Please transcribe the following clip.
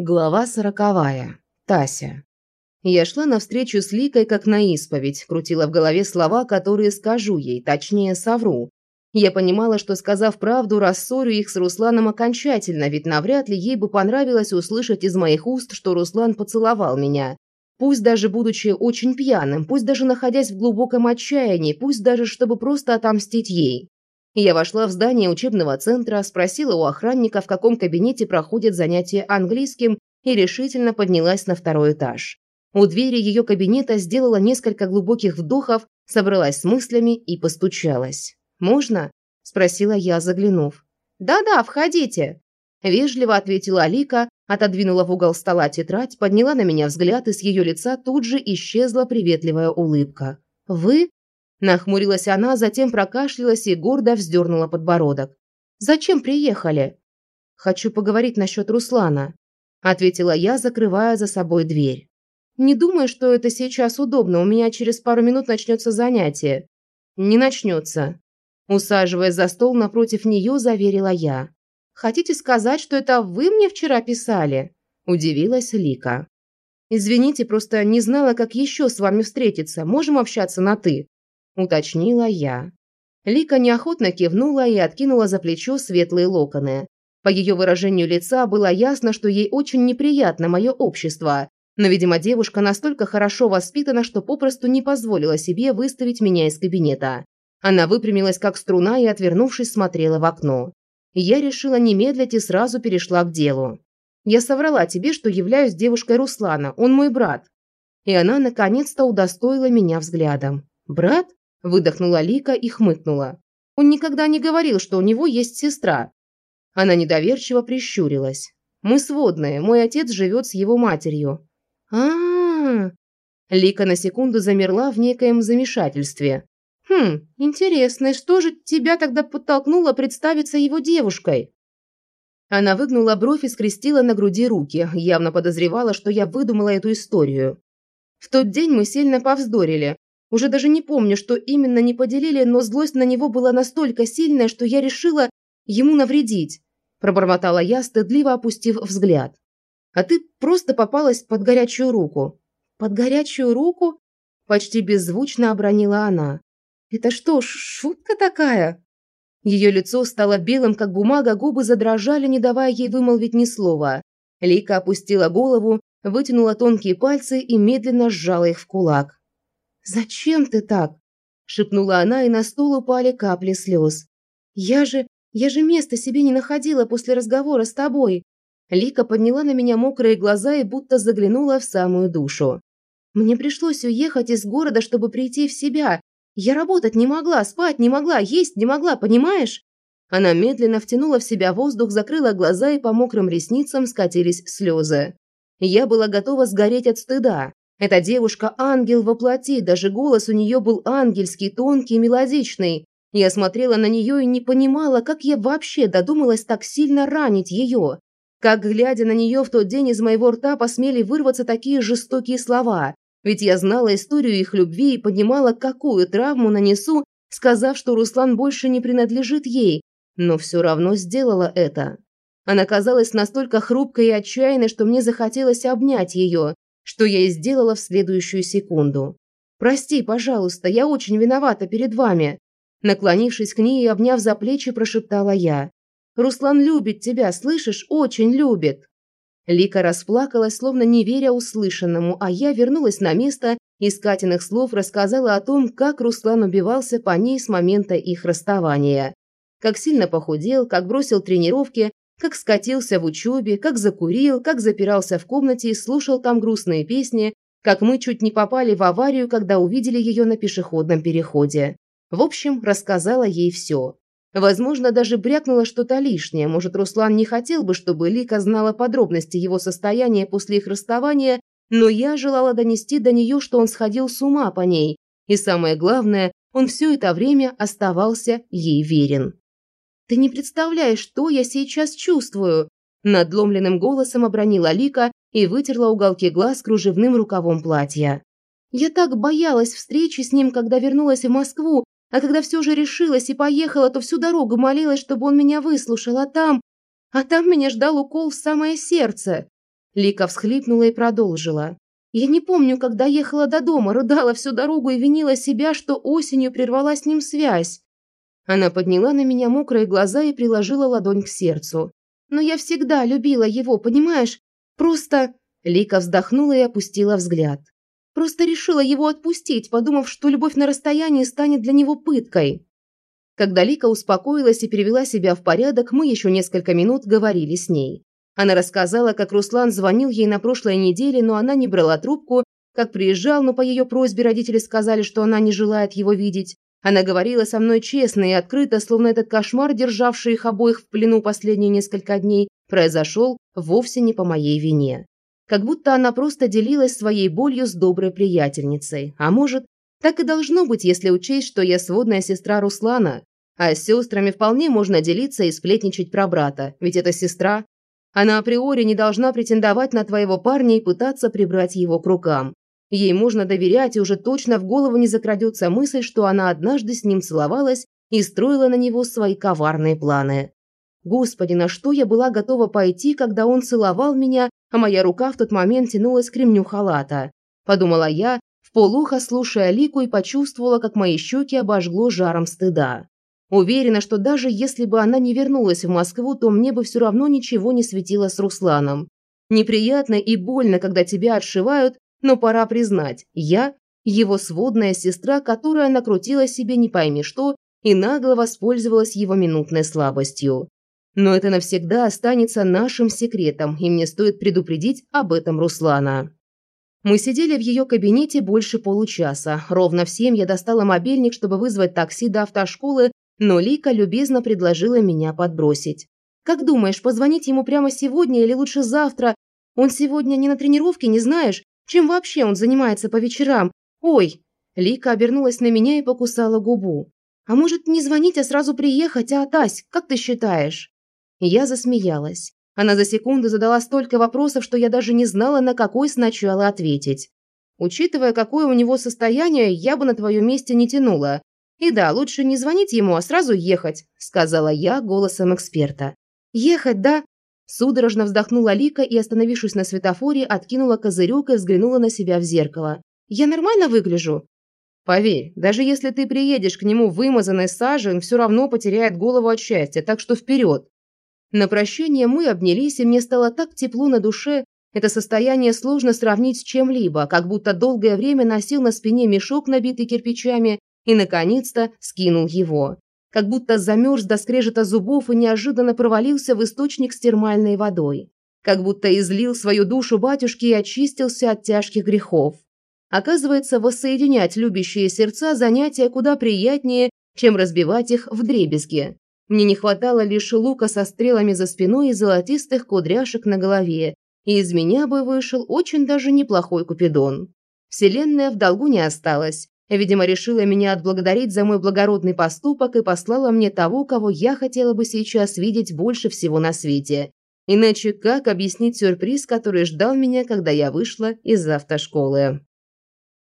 Глава сороковая. Тася. Я шла навстречу с Ликой как на исповедь, крутила в голове слова, которые скажу ей, точнее совру. Я понимала, что, сказав правду, рассорю их с Русланом окончательно, ведь навряд ли ей бы понравилось услышать из моих уст, что Руслан поцеловал меня. Пусть даже будучи очень пьяным, пусть даже находясь в глубоком отчаянии, пусть даже чтобы просто отомстить ей. Я вошла в здание учебного центра, спросила у охранника, в каком кабинете проходят занятия английским, и решительно поднялась на второй этаж. У двери ее кабинета сделала несколько глубоких вдохов, собралась с мыслями и постучалась. «Можно?» – спросила я, заглянув. «Да-да, входите!» Вежливо ответила Алика, отодвинула в угол стола тетрадь, подняла на меня взгляд, и с ее лица тут же исчезла приветливая улыбка. «Вы?» Нахмурилась она, затем прокашлялась и гордо вздернула подбородок. «Зачем приехали?» «Хочу поговорить насчет Руслана», – ответила я, закрывая за собой дверь. «Не думаю, что это сейчас удобно, у меня через пару минут начнется занятие». «Не начнется», – усаживаясь за стол напротив нее, заверила я. «Хотите сказать, что это вы мне вчера писали?» – удивилась Лика. «Извините, просто не знала, как еще с вами встретиться. Можем общаться на «ты»?» Уточнила я. Лика неохотно кивнула и откинула за плечо светлые локоны. По ее выражению лица было ясно, что ей очень неприятно мое общество, но, видимо, девушка настолько хорошо воспитана, что попросту не позволила себе выставить меня из кабинета. Она выпрямилась как струна и, отвернувшись, смотрела в окно. Я решила не медлить и сразу перешла к делу. «Я соврала тебе, что являюсь девушкой Руслана, он мой брат». И она наконец-то удостоила меня взглядом. «Брат?» Выдохнула Лика и хмыкнула. Он никогда не говорил, что у него есть сестра. Она недоверчиво прищурилась. Мы сводные, мой отец живет с его матерью. А, -а, а Лика на секунду замерла в некоем замешательстве. Хм, интересно, что же тебя тогда подтолкнуло представиться его девушкой? Она выгнула бровь и скрестила на груди руки, явно подозревала, что я выдумала эту историю. В тот день мы сильно повздорили, уже даже не помню, что именно не поделили, но злость на него была настолько сильная, что я решила ему навредить. Пробормотала я, стыдливо опустив взгляд. А ты просто попалась под горячую руку. Под горячую руку? Почти беззвучно обронила она. Это что, шутка такая? Ее лицо стало белым, как бумага, губы задрожали, не давая ей вымолвить ни слова. Лика опустила голову, вытянула тонкие пальцы и медленно сжала их в кулак. «Зачем ты так?» – шепнула она, и на стол упали капли слез. «Я же... я же места себе не находила после разговора с тобой». Лика подняла на меня мокрые глаза и будто заглянула в самую душу. «Мне пришлось уехать из города, чтобы прийти в себя. Я работать не могла, спать не могла, есть не могла, понимаешь?» Она медленно втянула в себя воздух, закрыла глаза, и по мокрым ресницам скатились слезы. Я была готова сгореть от стыда. Эта девушка – ангел во плоти, даже голос у нее был ангельский, тонкий, мелодичный. Я смотрела на нее и не понимала, как я вообще додумалась так сильно ранить ее. Как, глядя на нее, в тот день из моего рта посмели вырваться такие жестокие слова. Ведь я знала историю их любви и понимала, какую травму нанесу, сказав, что Руслан больше не принадлежит ей. Но все равно сделала это. Она казалась настолько хрупкой и отчаянной, что мне захотелось обнять ее, что я и сделала в следующую секунду. «Прости, пожалуйста, я очень виновата перед вами», наклонившись к ней и обняв за плечи, прошептала я. «Руслан любит тебя, слышишь? Очень любит!» Лика расплакалась, словно не веря услышанному, а я вернулась на место и с Катиных слов рассказала о том, как Руслан убивался по ней с момента их расставания. Как сильно похудел, как бросил тренировки, как скатился в учебе, как закурил, как запирался в комнате и слушал там грустные песни, как мы чуть не попали в аварию, когда увидели ее на пешеходном переходе. В общем, рассказала ей все. Возможно, даже брякнула что-то лишнее. Может, Руслан не хотел бы, чтобы Лика знала подробности его состояния после их расставания, но я желала донести до нее, что он сходил с ума по ней. И самое главное, он все это время оставался ей верен. Ты не представляешь, что я сейчас чувствую!» Надломленным голосом обронила Лика и вытерла уголки глаз кружевным рукавом платья. «Я так боялась встречи с ним, когда вернулась в Москву, а когда все же решилась и поехала, то всю дорогу молилась, чтобы он меня выслушал, а там... А там меня ждал укол в самое сердце!» Лика всхлипнула и продолжила. Я не помню, когда ехала до дома, рыдала всю дорогу и винила себя, что осенью прервала с ним связь. Она подняла на меня мокрые глаза и приложила ладонь к сердцу. Но я всегда любила его, понимаешь? Просто Лика вздохнула и опустила взгляд. Просто решила его отпустить, подумав, что любовь на расстоянии станет для него пыткой. Когда Лика успокоилась и перевела себя в порядок, мы еще несколько минут говорили с ней. Она рассказала, как Руслан звонил ей на прошлой неделе, но она не брала трубку, как приезжал, но по ее просьбе родители сказали, что она не желает его видеть. Она говорила со мной честно и открыто, словно этот кошмар, державший их обоих в плену последние несколько дней, произошел вовсе не по моей вине. Как будто она просто делилась своей болью с доброй приятельницей. А может, так и должно быть, если учесть, что я сводная сестра Руслана. А с сестрами вполне можно делиться и сплетничать про брата, ведь это сестра, она априори не должна претендовать на твоего парня и пытаться прибрать его к рукам. Ей можно доверять, и уже точно в голову не закрадется мысль, что она однажды с ним целовалась и строила на него свои коварные планы. Господи, на что я была готова пойти, когда он целовал меня, а моя рука в тот момент тянулась к ремню халата. Подумала я, вполуха слушая Лику и почувствовала, как мои щеки обожгло жаром стыда. Уверена, что даже если бы она не вернулась в Москву, то мне бы все равно ничего не светило с Русланом. Неприятно и больно, когда тебя отшивают, но пора признать, я – его сводная сестра, которая накрутила себе не пойми что и нагло воспользовалась его минутной слабостью. Но это навсегда останется нашим секретом, и мне стоит предупредить об этом Руслана. Мы сидели в ее кабинете больше получаса. Ровно в семь я достала мобильник, чтобы вызвать такси до автошколы, но Лика любезно предложила меня подбросить. «Как думаешь, позвонить ему прямо сегодня или лучше завтра? Он сегодня не на тренировке, не знаешь? Чем вообще он занимается по вечерам? Ой!» Лика обернулась на меня и покусала губу. «А может, не звонить, а сразу приехать, а, Тась, как ты считаешь?» Я засмеялась. Она за секунду задала столько вопросов, что я даже не знала, на какой сначала ответить. Учитывая, какое у него состояние, я бы на твоем месте не тянула. И да, лучше не звонить ему, а сразу ехать», – сказала я голосом эксперта. «Ехать, да?» Судорожно вздохнула Лика и, остановившись на светофоре, откинула козырек и взглянула на себя в зеркало. «Я нормально выгляжу?» «Поверь, даже если ты приедешь к нему вымазанной сажей, он все равно потеряет голову от счастья, так что вперед!» На прощание мы обнялись, и мне стало так тепло на душе. Это состояние сложно сравнить с чем-либо, как будто долгое время носил на спине мешок, набитый кирпичами, и, наконец-то, скинул его. Как будто замерз до скрежета зубов и неожиданно провалился в источник с термальной водой. Как будто излил свою душу батюшке и очистился от тяжких грехов. Оказывается, воссоединять любящие сердца – занятие куда приятнее, чем разбивать их в дребезги. Мне не хватало лишь лука со стрелами за спиной и золотистых кудряшек на голове, и из меня бы вышел очень даже неплохой купидон. Вселенная в долгу не осталась, Видимо, решила меня отблагодарить за мой благородный поступок и послала мне того, кого я хотела бы сейчас видеть больше всего на свете. Иначе как объяснить сюрприз, который ждал меня, когда я вышла из автошколы?